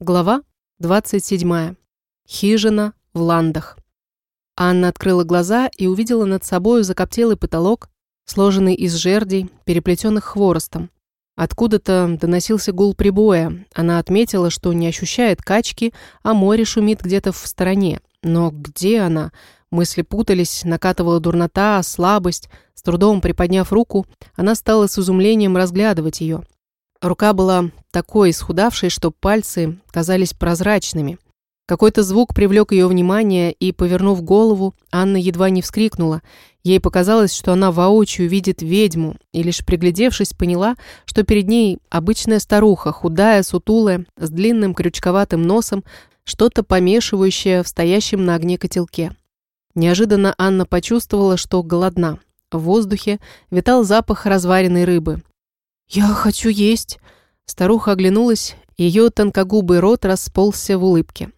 Глава 27. Хижина в Ландах. Анна открыла глаза и увидела над собою закоптелый потолок, сложенный из жердей, переплетенных хворостом. Откуда-то доносился гул прибоя. Она отметила, что не ощущает качки, а море шумит где-то в стороне. Но где она? Мысли путались, накатывала дурнота, слабость. С трудом приподняв руку, она стала с изумлением разглядывать ее. Рука была такой исхудавшей, что пальцы казались прозрачными. Какой-то звук привлек ее внимание, и, повернув голову, Анна едва не вскрикнула. Ей показалось, что она воочию видит ведьму, и лишь приглядевшись, поняла, что перед ней обычная старуха, худая, сутулая, с длинным крючковатым носом, что-то помешивающее в стоящем на огне котелке. Неожиданно Анна почувствовала, что голодна. В воздухе витал запах разваренной рыбы. «Я хочу есть!» Старуха оглянулась, ее тонкогубый рот расползся в улыбке.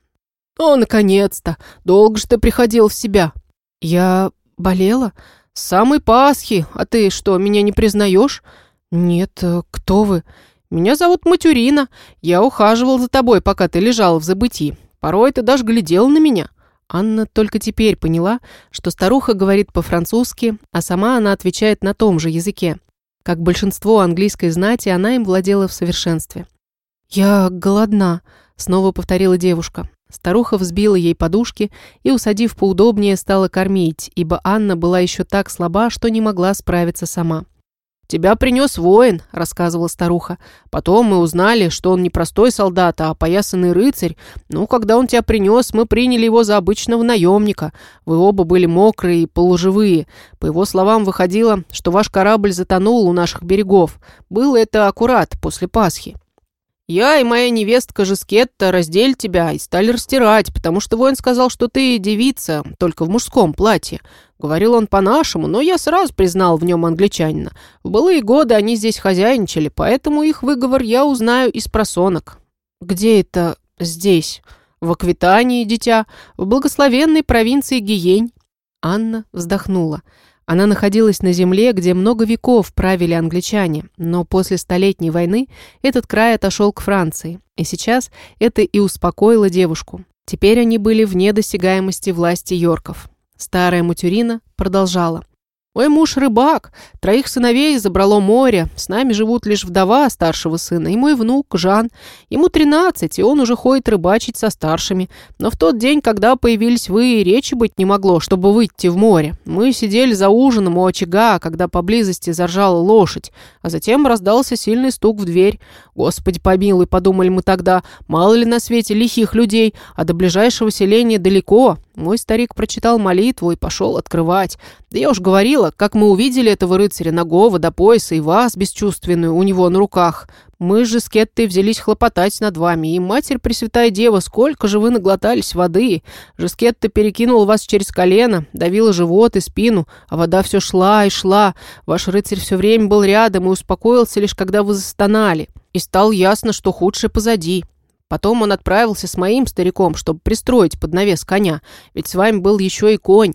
«О, наконец-то! Долго же ты приходил в себя!» «Я болела?» «С самой Пасхи! А ты что, меня не признаешь?» «Нет, э, кто вы?» «Меня зовут Матюрина. Я ухаживал за тобой, пока ты лежала в забытии. Порой ты даже глядел на меня». Анна только теперь поняла, что старуха говорит по-французски, а сама она отвечает на том же языке. Как большинство английской знати, она им владела в совершенстве. «Я голодна», — снова повторила девушка. Старуха взбила ей подушки и, усадив поудобнее, стала кормить, ибо Анна была еще так слаба, что не могла справиться сама. «Тебя принес воин», — рассказывала старуха. «Потом мы узнали, что он не простой солдат, а опоясанный рыцарь. Ну, когда он тебя принес, мы приняли его за обычного наемника. Вы оба были мокрые и полуживые. По его словам, выходило, что ваш корабль затонул у наших берегов. Было это аккурат после Пасхи. Я и моя невестка Жескетта раздели тебя и стали растирать, потому что воин сказал, что ты девица, только в мужском платье. Говорил он по-нашему, но я сразу признал в нем англичанина. В былые годы они здесь хозяйничали, поэтому их выговор я узнаю из просонок. Где это здесь? В Аквитании, дитя, в благословенной провинции Гиень. Анна вздохнула. Она находилась на земле, где много веков правили англичане, но после Столетней войны этот край отошел к Франции, и сейчас это и успокоило девушку. Теперь они были вне досягаемости власти Йорков. Старая Матюрина продолжала. Мой муж рыбак, троих сыновей забрало море, с нами живут лишь вдова старшего сына и мой внук Жан. Ему 13, и он уже ходит рыбачить со старшими. Но в тот день, когда появились вы, речи быть не могло, чтобы выйти в море. Мы сидели за ужином у очага, когда поблизости заржала лошадь, а затем раздался сильный стук в дверь. Господи помилуй, подумали мы тогда, мало ли на свете лихих людей, а до ближайшего селения далеко. Мой старик прочитал молитву и пошел открывать. Да я уж говорила, как мы увидели этого рыцаря нагого до пояса и вас, бесчувственную, у него на руках. Мы же с Кеттой взялись хлопотать над вами, и Матерь Пресвятая Дева, сколько же вы наглотались воды. Жескетта перекинула вас через колено, давила живот и спину, а вода все шла и шла. Ваш рыцарь все время был рядом и успокоился лишь, когда вы застонали. И стало ясно, что худшее позади. Потом он отправился с моим стариком, чтобы пристроить под навес коня, ведь с вами был еще и конь.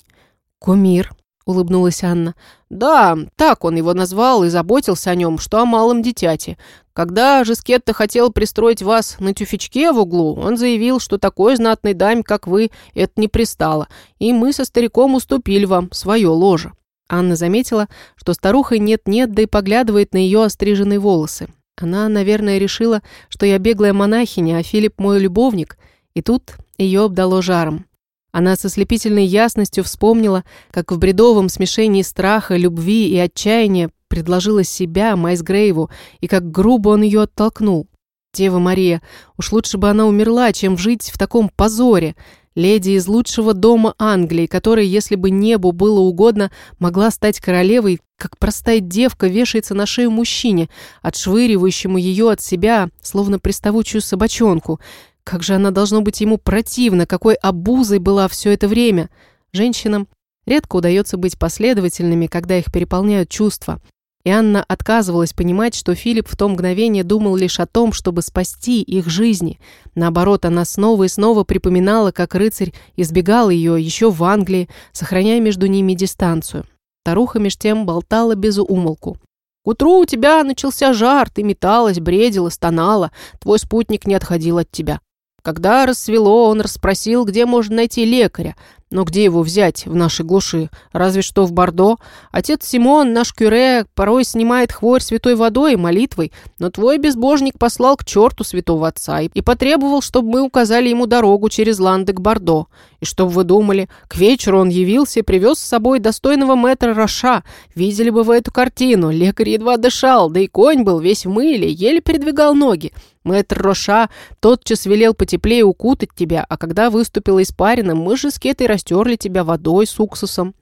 Кумир, — улыбнулась Анна. «Да, так он его назвал и заботился о нем, что о малом дитяте. Когда Жескетта хотел пристроить вас на тюфячке в углу, он заявил, что такой знатной даме, как вы, это не пристало, и мы со стариком уступили вам свое ложе». Анна заметила, что старуха нет-нет, да и поглядывает на ее остриженные волосы. Она, наверное, решила, что я беглая монахиня, а Филипп мой любовник, и тут ее обдало жаром. Она со слепительной ясностью вспомнила, как в бредовом смешении страха, любви и отчаяния предложила себя Майс Грейву, и как грубо он ее оттолкнул. Дева Мария, уж лучше бы она умерла, чем жить в таком позоре. Леди из лучшего дома Англии, которая, если бы небу было угодно, могла стать королевой, как простая девка вешается на шею мужчине, отшвыривающему ее от себя, словно приставучую собачонку – как же она должно быть ему противна, какой обузой была все это время. Женщинам редко удается быть последовательными, когда их переполняют чувства. И Анна отказывалась понимать, что Филипп в то мгновение думал лишь о том, чтобы спасти их жизни. Наоборот, она снова и снова припоминала, как рыцарь избегал ее еще в Англии, сохраняя между ними дистанцию. Таруха меж тем болтала без умолку. К утру у тебя начался жар, ты металась, бредила, стонала, твой спутник не отходил от тебя. Когда рассвело, он расспросил, где можно найти лекаря. Но где его взять в нашей глуши? Разве что в Бордо. Отец Симон, наш кюре, порой снимает хворь святой водой и молитвой, но твой безбожник послал к черту святого отца и, потребовал, чтобы мы указали ему дорогу через Ланды к Бордо. И чтоб вы думали, к вечеру он явился и привез с собой достойного мэтра Роша. Видели бы вы эту картину. Лекарь едва дышал, да и конь был весь в мыле, еле передвигал ноги. Мэтр Роша тотчас велел потеплее укутать тебя, а когда выступила испарина, мы же с Кетой растерли тебя водой с уксусом.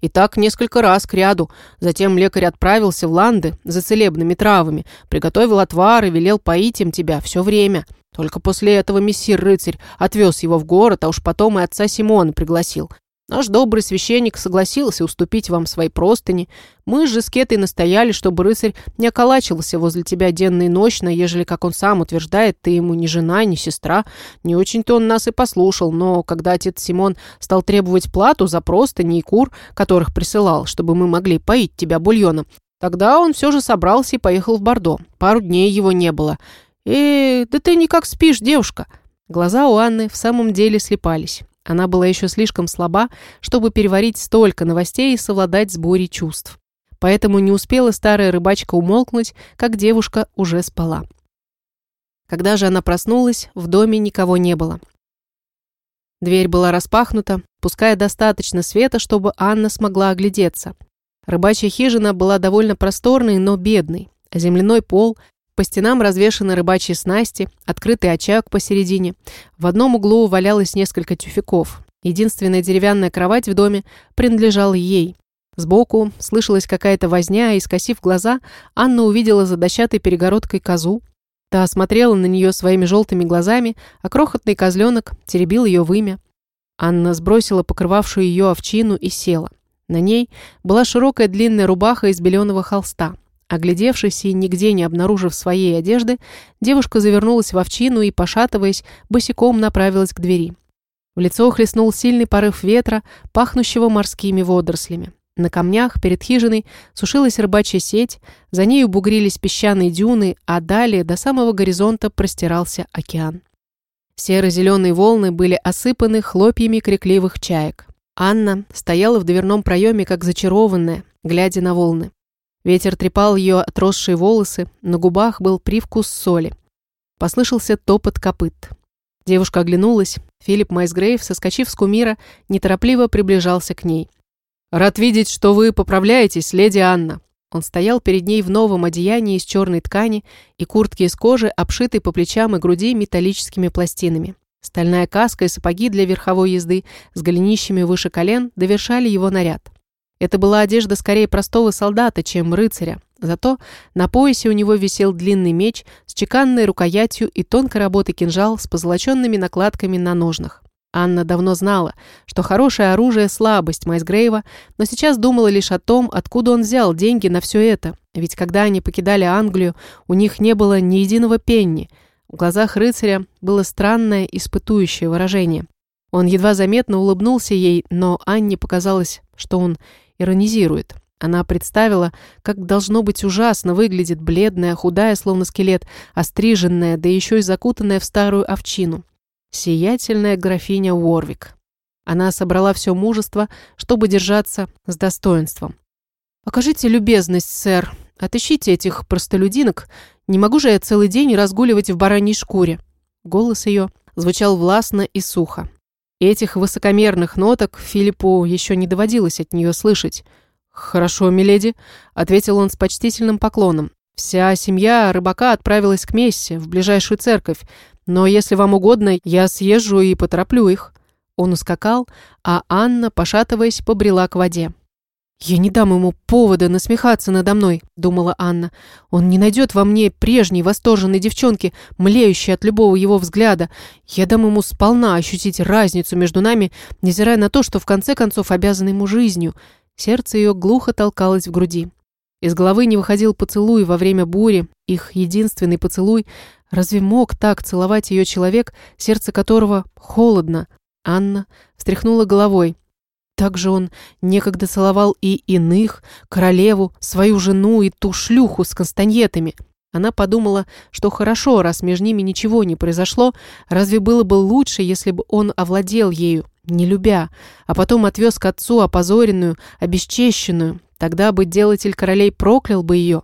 И так несколько раз к ряду. Затем лекарь отправился в Ланды за целебными травами, приготовил отвар и велел поить им тебя все время. Только после этого мессир-рыцарь отвез его в город, а уж потом и отца Симона пригласил. Наш добрый священник согласился уступить вам свои простыни. Мы же с Кетой настояли, чтобы рыцарь не околачивался возле тебя денно и ночно, ежели, как он сам утверждает, ты ему ни жена, ни сестра. Не очень-то он нас и послушал, но когда отец Симон стал требовать плату за простыни и кур, которых присылал, чтобы мы могли поить тебя бульоном, тогда он все же собрался и поехал в Бордо. Пару дней его не было. «Э, да ты никак спишь, девушка!» Глаза у Анны в самом деле слепались. Она была еще слишком слаба, чтобы переварить столько новостей и совладать с бурей чувств. Поэтому не успела старая рыбачка умолкнуть, как девушка уже спала. Когда же она проснулась, в доме никого не было. Дверь была распахнута, пуская достаточно света, чтобы Анна смогла оглядеться. Рыбачья хижина была довольно просторной, но бедной. Земляной пол, по стенам развешаны рыбачьи снасти, открытый очаг посередине. В одном углу валялось несколько тюфяков. Единственная деревянная кровать в доме принадлежала ей. Сбоку слышалась какая-то возня, и, скосив глаза, Анна увидела за дощатой перегородкой козу. Та смотрела на нее своими желтыми глазами, а крохотный козленок теребил ее вымя. Анна сбросила покрывавшую ее овчину и села. На ней была широкая длинная рубаха из беленого холста. Оглядевшись и нигде не обнаружив своей одежды, девушка завернулась в овчину и, пошатываясь, босиком направилась к двери. В лицо хлестнул сильный порыв ветра, пахнущего морскими водорослями. На камнях перед хижиной сушилась рыбачья сеть, за нею бугрились песчаные дюны, а далее до самого горизонта простирался океан. Серо-зеленые волны были осыпаны хлопьями крикливых чаек. Анна стояла в дверном проеме, как зачарованная, глядя на волны. Ветер трепал ее отросшие волосы, на губах был привкус соли. Послышался топот копыт. Девушка оглянулась. Филипп Майсгрейв, соскочив с кумира, неторопливо приближался к ней. «Рад видеть, что вы поправляетесь, леди Анна». Он стоял перед ней в новом одеянии из черной ткани и куртке из кожи, обшитой по плечам и груди металлическими пластинами. Стальная каска и сапоги для верховой езды с голенищами выше колен довершали его наряд. Это была одежда скорее простого солдата, чем рыцаря. Зато на поясе у него висел длинный меч с чеканной рукоятью и тонкой работы кинжал с позолоченными накладками на ножнах. Анна давно знала, что хорошее оружие – слабость Майсгрейва, но сейчас думала лишь о том, откуда он взял деньги на все это. Ведь когда они покидали Англию, у них не было ни единого пенни. В глазах рыцаря было странное, испытующее выражение. Он едва заметно улыбнулся ей, но Анне показалось, что он иронизирует. Она представила, как должно быть ужасно выглядит бледная, худая, словно скелет, остриженная, да еще и закутанная в старую овчину. Сиятельная графиня Уорвик. Она собрала все мужество, чтобы держаться с достоинством. «Окажите любезность, сэр. Отыщите этих простолюдинок. Не могу же я целый день разгуливать в бараньей шкуре». Голос ее звучал властно и сухо. Этих высокомерных ноток Филиппу еще не доводилось от нее слышать. «Хорошо, миледи», — ответил он с почтительным поклоном. «Вся семья рыбака отправилась к Мессе, в ближайшую церковь, но если вам угодно, я съезжу и потороплю их». Он ускакал, а Анна, пошатываясь, побрела к воде. «Я не дам ему повода насмехаться надо мной», — думала Анна. «Он не найдет во мне прежней восторженной девчонки, млеющей от любого его взгляда. Я дам ему сполна ощутить разницу между нами, невзирая на то, что в конце концов обязан ему жизнью». Сердце ее глухо толкалось в груди. Из головы не выходил поцелуй во время бури, их единственный поцелуй. Разве мог так целовать ее человек, сердце которого холодно? Анна встряхнула головой. Также он некогда целовал и иных, королеву, свою жену и ту шлюху с кастаньетами. Она подумала, что хорошо, раз между ними ничего не произошло, разве было бы лучше, если бы он овладел ею, не любя, а потом отвез к отцу опозоренную, обесчещенную, тогда бы делатель королей проклял бы ее.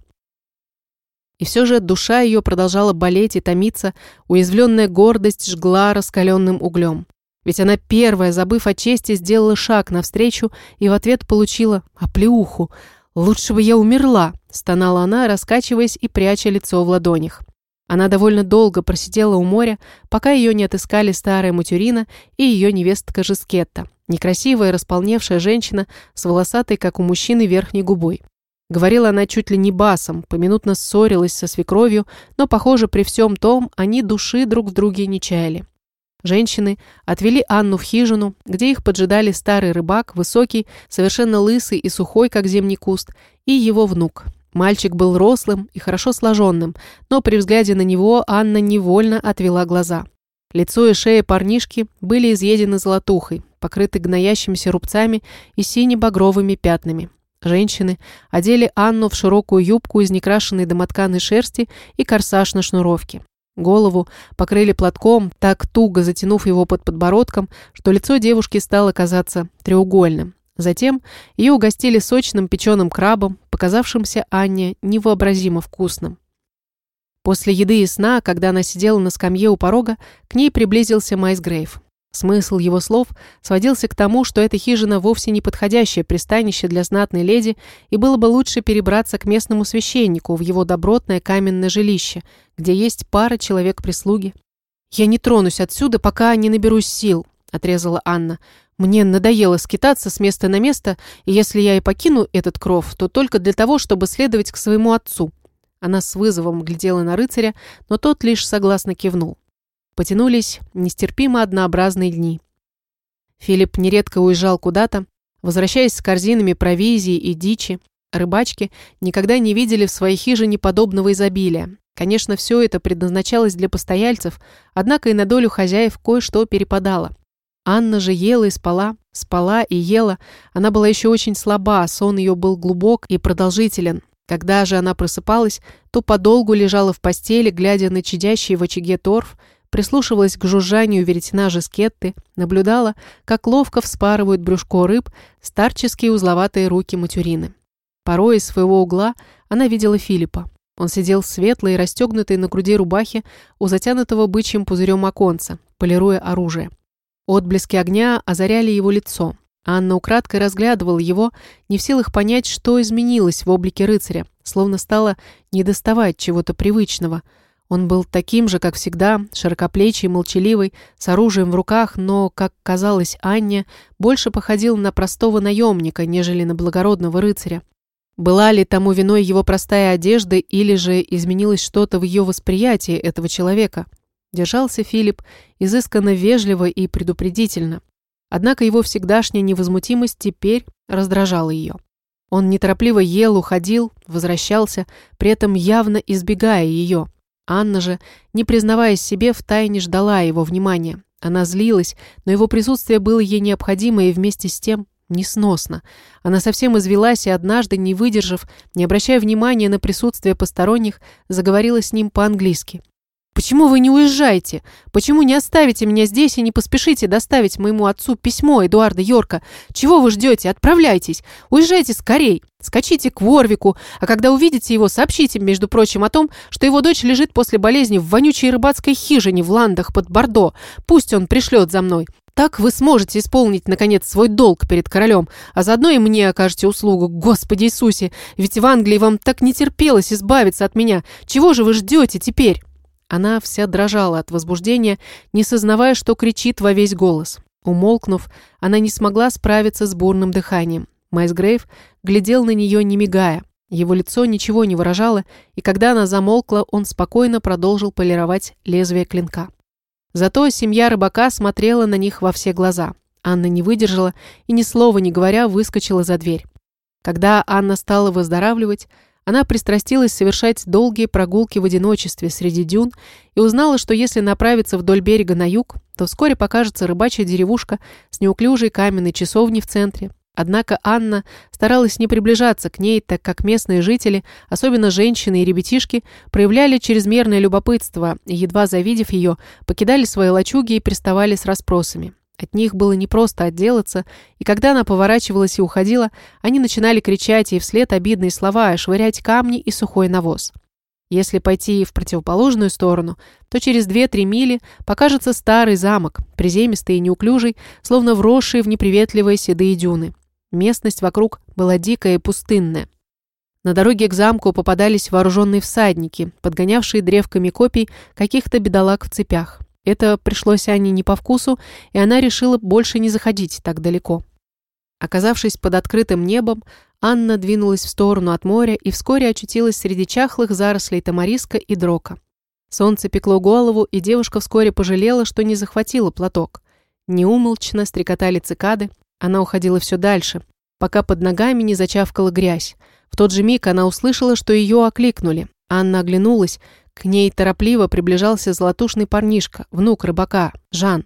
И все же душа ее продолжала болеть и томиться, уязвленная гордость жгла раскаленным углем. Ведь она первая, забыв о чести, сделала шаг навстречу и в ответ получила оплеуху. «Лучше бы я умерла», – стонала она, раскачиваясь и пряча лицо в ладонях. Она довольно долго просидела у моря, пока ее не отыскали старая Мутюрина и ее невестка Жискетта, некрасивая располневшая женщина с волосатой, как у мужчины, верхней губой. Говорила она чуть ли не басом, поминутно ссорилась со свекровью, но, похоже, при всем том они души друг в друге не чаяли. Женщины отвели Анну в хижину, где их поджидали старый рыбак, высокий, совершенно лысый и сухой, как зимний куст, и его внук. Мальчик был рослым и хорошо сложенным, но при взгляде на него Анна невольно отвела глаза. Лицо и шея парнишки были изъедены золотухой, покрыты гноящимися рубцами и сине-багровыми пятнами. Женщины одели Анну в широкую юбку из некрашенной домотканой шерсти и корсаж на шнуровке. Голову покрыли платком, так туго затянув его под подбородком, что лицо девушки стало казаться треугольным. Затем ее угостили сочным печеным крабом, показавшимся Анне невообразимо вкусным. После еды и сна, когда она сидела на скамье у порога, к ней приблизился Майс Грейв. Смысл его слов сводился к тому, что эта хижина вовсе не подходящее пристанище для знатной леди, и было бы лучше перебраться к местному священнику в его добротное каменное жилище, где есть пара человек прислуги. «Я не тронусь отсюда, пока не наберусь сил», — отрезала Анна. «Мне надоело скитаться с места на место, и если я и покину этот кров, то только для того, чтобы следовать к своему отцу». Она с вызовом глядела на рыцаря, но тот лишь согласно кивнул. Потянулись нестерпимо однообразные дни. Филипп нередко уезжал куда-то, возвращаясь с корзинами провизии и дичи. Рыбачки никогда не видели в своей хижине подобного изобилия. Конечно, все это предназначалось для постояльцев, однако и на долю хозяев кое-что перепадало. Анна же ела и спала, спала и ела. Она была еще очень слаба, сон ее был глубок и продолжителен. Когда же она просыпалась, то подолгу лежала в постели, глядя на чадящий в очаге торф, прислушивалась к жужжанию веретена жескетты, наблюдала, как ловко вспарывают брюшко рыб старческие узловатые руки матюрины. Порой из своего угла она видела Филиппа. Он сидел светлый, расстегнутый на груди рубахи у затянутого бычьим пузырем оконца, полируя оружие. Отблески огня озаряли его лицо. Анна украдкой разглядывала его, не в силах понять, что изменилось в облике рыцаря, словно стало недоставать чего-то привычного – он был таким же, как всегда, широкоплечий, молчаливый, с оружием в руках, но, как казалось Анне, больше походил на простого наемника, нежели на благородного рыцаря. Была ли тому виной его простая одежда или же изменилось что-то в ее восприятии этого человека? Держался Филипп изысканно вежливо и предупредительно. Однако его всегдашняя невозмутимость теперь раздражала ее. Он неторопливо ел, уходил, возвращался, при этом явно избегая ее. Анна же, не признаваясь себе, втайне ждала его внимания. Она злилась, но его присутствие было ей необходимо и вместе с тем несносно. Она совсем извелась и однажды, не выдержав, не обращая внимания на присутствие посторонних, заговорила с ним по-английски. Почему вы не уезжаете? Почему не оставите меня здесь и не поспешите доставить моему отцу письмо Эдуарда Йорка? Чего вы ждете? Отправляйтесь. Уезжайте скорей. Скачите к Ворвику, а когда увидите его, сообщите, между прочим, о том, что его дочь лежит после болезни в вонючей рыбацкой хижине в Ландах под Бордо. Пусть он пришлет за мной. Так вы сможете исполнить, наконец, свой долг перед королем, а заодно и мне окажете услугу. Господи Иисусе, ведь в Англии вам так не терпелось избавиться от меня. Чего же вы ждете теперь?» Она вся дрожала от возбуждения, не сознавая, что кричит во весь голос. Умолкнув, она не смогла справиться с бурным дыханием. Майс Грейв глядел на нее, не мигая. Его лицо ничего не выражало, и когда она замолкла, он спокойно продолжил полировать лезвие клинка. Зато семья рыбака смотрела на них во все глаза. Анна не выдержала и, ни слова не говоря, выскочила за дверь. Когда Анна стала выздоравливать, она пристрастилась совершать долгие прогулки в одиночестве среди дюн и узнала, что если направиться вдоль берега на юг, то вскоре покажется рыбачья деревушка с неуклюжей каменной часовней в центре, Однако Анна старалась не приближаться к ней, так как местные жители, особенно женщины и ребятишки, проявляли чрезмерное любопытство и, едва завидев ее, покидали свои лачуги и приставали с расспросами. От них было непросто отделаться, и когда она поворачивалась и уходила, они начинали кричать ей вслед обидные слова швырять камни и сухой навоз. Если пойти в противоположную сторону, то через 2-3 мили покажется старый замок, приземистый и неуклюжий, словно вросший в неприветливые седые дюны. Местность вокруг была дикая и пустынная. На дороге к замку попадались вооруженные всадники, подгонявшие древками копий каких-то бедолаг в цепях. Это пришлось Анне не по вкусу, и она решила больше не заходить так далеко. Оказавшись под открытым небом, Анна двинулась в сторону от моря и вскоре очутилась среди чахлых зарослей тамариска и дрока. Солнце пекло голову, и девушка вскоре пожалела, что не захватила платок. Неумолчно стрекотали цикады, она уходила все дальше, пока под ногами не зачавкала грязь. В тот же миг она услышала, что ее окликнули. Анна оглянулась. К ней торопливо приближался золотушный парнишка, внук рыбака, Жан.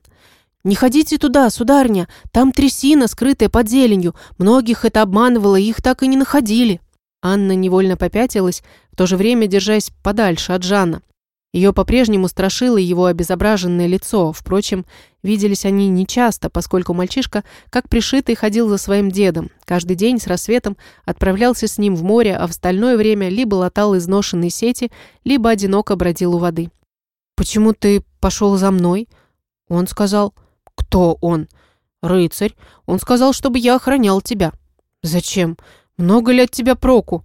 «Не ходите туда, сударня, там трясина, скрытая под зеленью. Многих это обманывало, их так и не находили». Анна невольно попятилась, в то же время держась подальше от Жана. Ее по-прежнему страшило его обезображенное лицо. Впрочем, виделись они нечасто, поскольку мальчишка, как пришитый, ходил за своим дедом. Каждый день с рассветом отправлялся с ним в море, а в остальное время либо латал изношенные сети, либо одиноко бродил у воды. «Почему ты пошел за мной?» Он сказал. «Кто он?» «Рыцарь. Он сказал, чтобы я охранял тебя». «Зачем? Много ли от тебя проку?»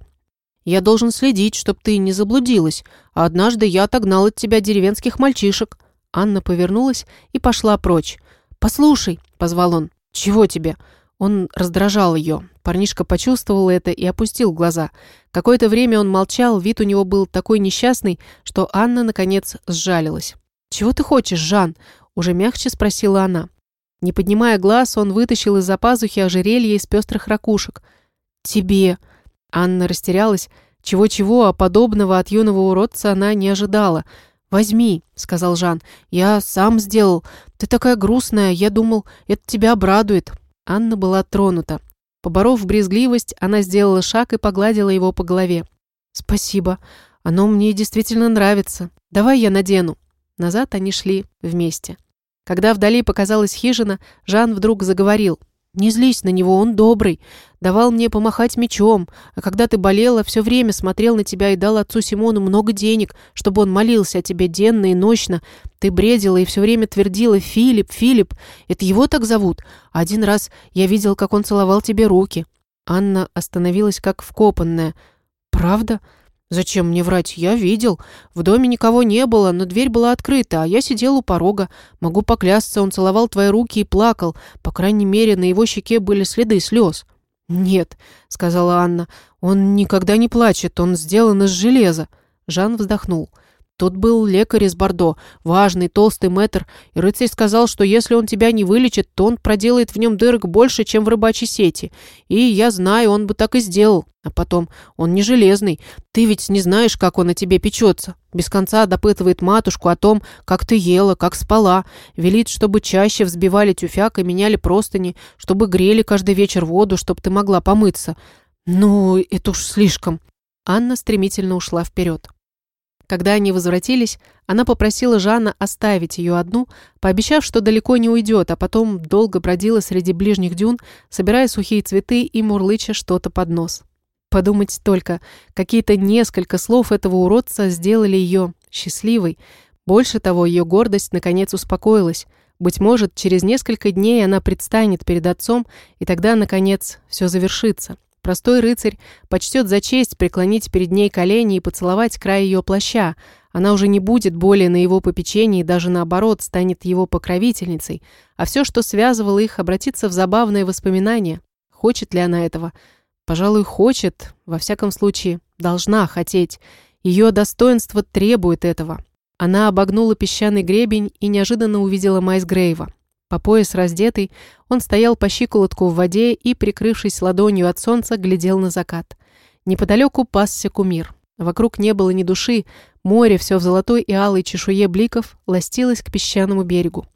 Я должен следить, чтоб ты не заблудилась. А однажды я отогнал от тебя деревенских мальчишек». Анна повернулась и пошла прочь. «Послушай», — позвал он. «Чего тебе?» Он раздражал ее. Парнишка почувствовал это и опустил глаза. Какое-то время он молчал, вид у него был такой несчастный, что Анна, наконец, сжалилась. «Чего ты хочешь, Жан?» — уже мягче спросила она. Не поднимая глаз, он вытащил из-за пазухи ожерелье из пестрых ракушек. «Тебе!» Анна растерялась. Чего-чего, а подобного от юного уродца она не ожидала. «Возьми», — сказал Жан. «Я сам сделал. Ты такая грустная. Я думал, это тебя обрадует». Анна была тронута. Поборов брезгливость, она сделала шаг и погладила его по голове. «Спасибо. Оно мне действительно нравится. Давай я надену». Назад они шли вместе. Когда вдали показалась хижина, Жан вдруг заговорил – не злись на него, он добрый. Давал мне помахать мечом, а когда ты болела, все время смотрел на тебя и дал отцу Симону много денег, чтобы он молился о тебе денно и ночно. Ты бредила и все время твердила «Филипп, Филипп». Это его так зовут? Один раз я видел, как он целовал тебе руки». Анна остановилась как вкопанная. «Правда?» «Зачем мне врать? Я видел. В доме никого не было, но дверь была открыта, а я сидел у порога. Могу поклясться, он целовал твои руки и плакал. По крайней мере, на его щеке были следы слез». «Нет», — сказала Анна, — «он никогда не плачет, он сделан из железа». Жан вздохнул. Тут был лекарь из Бордо, важный, толстый мэтр, и рыцарь сказал, что если он тебя не вылечит, то он проделает в нем дырок больше, чем в рыбачьей сети. И я знаю, он бы так и сделал. А потом, он не железный. Ты ведь не знаешь, как он о тебе печется. Без конца допытывает матушку о том, как ты ела, как спала. Велит, чтобы чаще взбивали тюфяк и меняли простыни, чтобы грели каждый вечер воду, чтобы ты могла помыться. Ну, это уж слишком. Анна стремительно ушла вперед. Когда они возвратились, она попросила Жана оставить ее одну, пообещав, что далеко не уйдет, а потом долго бродила среди ближних дюн, собирая сухие цветы и мурлыча что-то под нос. Подумать только, какие-то несколько слов этого уродца сделали ее счастливой. Больше того, ее гордость наконец успокоилась. Быть может, через несколько дней она предстанет перед отцом, и тогда, наконец, все завершится. Простой рыцарь почтет за честь преклонить перед ней колени и поцеловать край ее плаща. Она уже не будет более на его попечении, даже наоборот, станет его покровительницей. А все, что связывало их, обратится в забавное воспоминание. Хочет ли она этого? Пожалуй, хочет. Во всяком случае, должна хотеть. Ее достоинство требует этого. Она обогнула песчаный гребень и неожиданно увидела Майс Грейва. По пояс раздетый, он стоял по щиколотку в воде и, прикрывшись ладонью от солнца, глядел на закат. Неподалеку пасся кумир. Вокруг не было ни души, море, все в золотой и алой чешуе бликов, ластилось к песчаному берегу.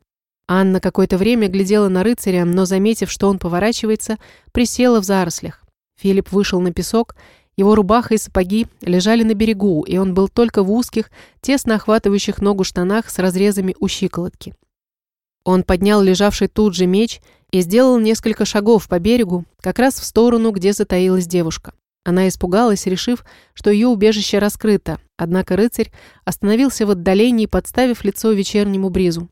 Анна какое-то время глядела на рыцаря, но, заметив, что он поворачивается, присела в зарослях. Филипп вышел на песок, его рубаха и сапоги лежали на берегу, и он был только в узких, тесно охватывающих ногу штанах с разрезами у щиколотки. Он поднял лежавший тут же меч и сделал несколько шагов по берегу, как раз в сторону, где затаилась девушка. Она испугалась, решив, что ее убежище раскрыто, однако рыцарь остановился в отдалении, подставив лицо вечернему бризу.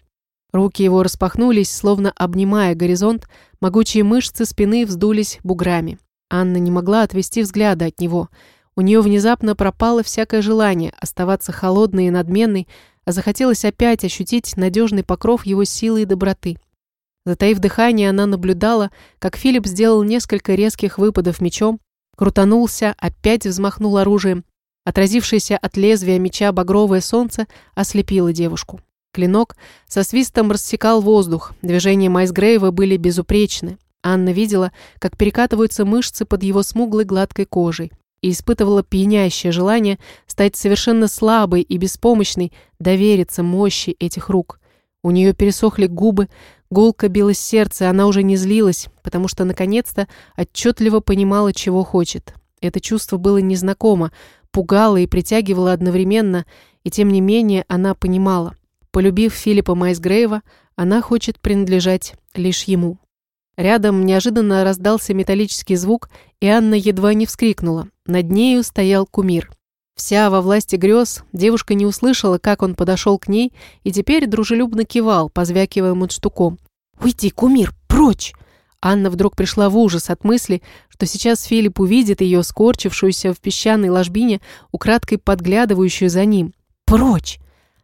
Руки его распахнулись, словно обнимая горизонт, могучие мышцы спины вздулись буграми. Анна не могла отвести взгляда от него. У нее внезапно пропало всякое желание оставаться холодной и надменной, а захотелось опять ощутить надежный покров его силы и доброты. Затаив дыхание, она наблюдала, как Филипп сделал несколько резких выпадов мечом, крутанулся, опять взмахнул оружием. Отразившееся от лезвия меча багровое солнце ослепило девушку. Клинок со свистом рассекал воздух, движения Майсгрейва были безупречны. Анна видела, как перекатываются мышцы под его смуглой гладкой кожей и испытывала пьянящее желание стать совершенно слабой и беспомощной, довериться мощи этих рук. У нее пересохли губы, гулко билось сердце, она уже не злилась, потому что наконец-то отчетливо понимала, чего хочет. Это чувство было незнакомо, пугало и притягивало одновременно, и тем не менее она понимала. Полюбив Филиппа Майсгрейва, она хочет принадлежать лишь ему. Рядом неожиданно раздался металлический звук, и Анна едва не вскрикнула. Над нею стоял кумир. Вся во власти грез, девушка не услышала, как он подошел к ней, и теперь дружелюбно кивал, позвякивая мундштуком. «Уйди, кумир, прочь!» Анна вдруг пришла в ужас от мысли, что сейчас Филипп увидит ее, скорчившуюся в песчаной ложбине, украдкой подглядывающую за ним. «Прочь!»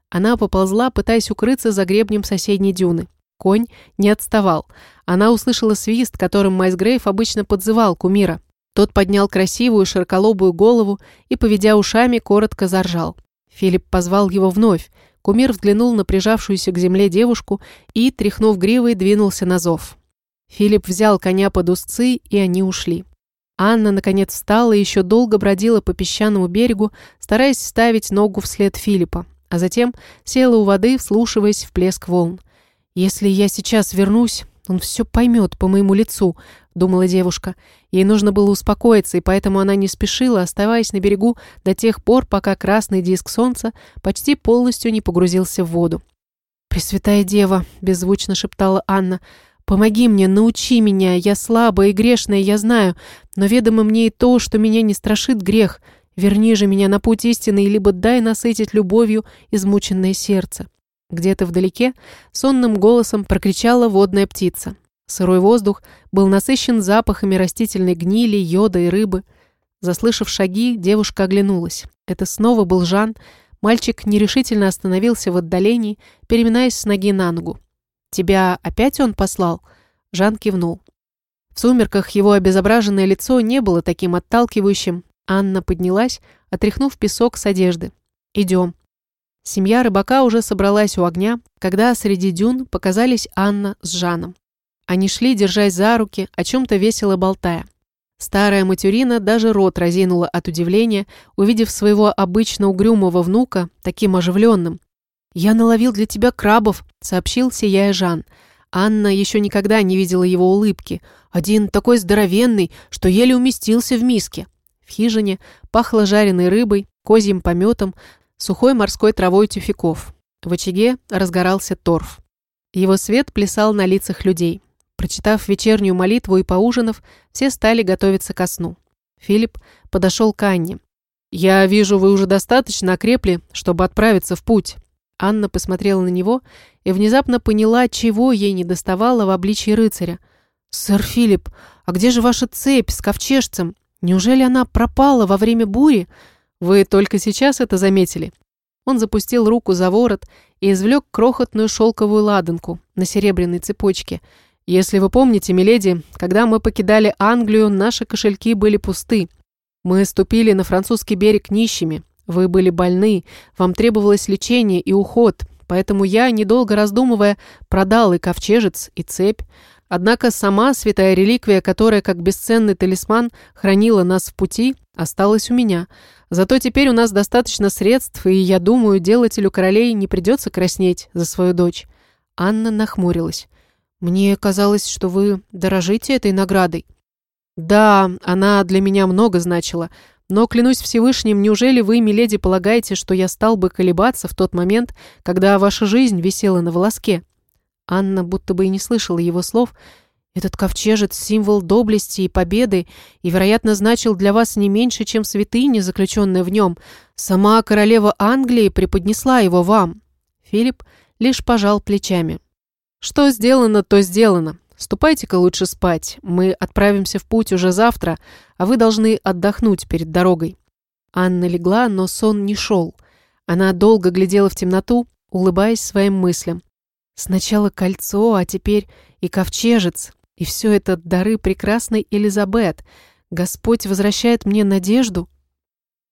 Она поползла, пытаясь укрыться за гребнем соседней дюны. Конь не отставал. Она услышала свист, которым Майсгрейв обычно подзывал кумира. Тот поднял красивую широколобую голову и, поведя ушами, коротко заржал. Филипп позвал его вновь. Кумир взглянул на прижавшуюся к земле девушку и, тряхнув гривой, двинулся на зов. Филипп взял коня под узцы, и они ушли. Анна, наконец, встала и еще долго бродила по песчаному берегу, стараясь ставить ногу вслед Филиппа, а затем села у воды, вслушиваясь в плеск волн. «Если я сейчас вернусь, он все поймет по моему лицу», — думала девушка. Ей нужно было успокоиться, и поэтому она не спешила, оставаясь на берегу до тех пор, пока красный диск солнца почти полностью не погрузился в воду. «Пресвятая Дева», — беззвучно шептала Анна, — «помоги мне, научи меня, я слабая и грешная, я знаю, но ведомо мне и то, что меня не страшит грех. Верни же меня на путь истины, либо дай насытить любовью измученное сердце». Где-то вдалеке сонным голосом прокричала водная птица. Сырой воздух был насыщен запахами растительной гнили, йода и рыбы. Заслышав шаги, девушка оглянулась. Это снова был Жан. Мальчик нерешительно остановился в отдалении, переминаясь с ноги на ногу. «Тебя опять он послал?» Жан кивнул. В сумерках его обезображенное лицо не было таким отталкивающим. Анна поднялась, отряхнув песок с одежды. «Идем». Семья рыбака уже собралась у огня, когда среди дюн показались Анна с Жаном. Они шли, держась за руки, о чем-то весело болтая. Старая Матюрина даже рот разинула от удивления, увидев своего обычно угрюмого внука таким оживленным. «Я наловил для тебя крабов», — сообщил сияя Жан. Анна еще никогда не видела его улыбки. Один такой здоровенный, что еле уместился в миске. В хижине пахло жареной рыбой, козьим пометом, сухой морской травой тюфяков. В очаге разгорался торф. Его свет плясал на лицах людей. Прочитав вечернюю молитву и поужинав, все стали готовиться ко сну. Филипп подошел к Анне. «Я вижу, вы уже достаточно окрепли, чтобы отправиться в путь». Анна посмотрела на него и внезапно поняла, чего ей не доставало в обличии рыцаря. «Сэр Филипп, а где же ваша цепь с ковчежцем? Неужели она пропала во время бури? Вы только сейчас это заметили?» Он запустил руку за ворот и извлек крохотную шелковую ладанку на серебряной цепочке. «Если вы помните, миледи, когда мы покидали Англию, наши кошельки были пусты. Мы ступили на французский берег нищими. Вы были больны, вам требовалось лечение и уход, поэтому я, недолго раздумывая, продал и ковчежец, и цепь. Однако сама святая реликвия, которая, как бесценный талисман, хранила нас в пути, осталась у меня». Зато теперь у нас достаточно средств, и, я думаю, делателю королей не придется краснеть за свою дочь. Анна нахмурилась. «Мне казалось, что вы дорожите этой наградой». «Да, она для меня много значила. Но, клянусь Всевышним, неужели вы, миледи, полагаете, что я стал бы колебаться в тот момент, когда ваша жизнь висела на волоске?» Анна будто бы и не слышала его слов. «Этот ковчежец — символ доблести и победы, и, вероятно, значил для вас не меньше, чем святыня, заключенная в нем. Сама королева Англии преподнесла его вам». Филипп лишь пожал плечами. «Что сделано, то сделано. Ступайте-ка лучше спать. Мы отправимся в путь уже завтра, а вы должны отдохнуть перед дорогой». Анна легла, но сон не шел. Она долго глядела в темноту, улыбаясь своим мыслям. Сначала кольцо, а теперь и ковчежец. И все это дары прекрасной Элизабет. Господь возвращает мне надежду.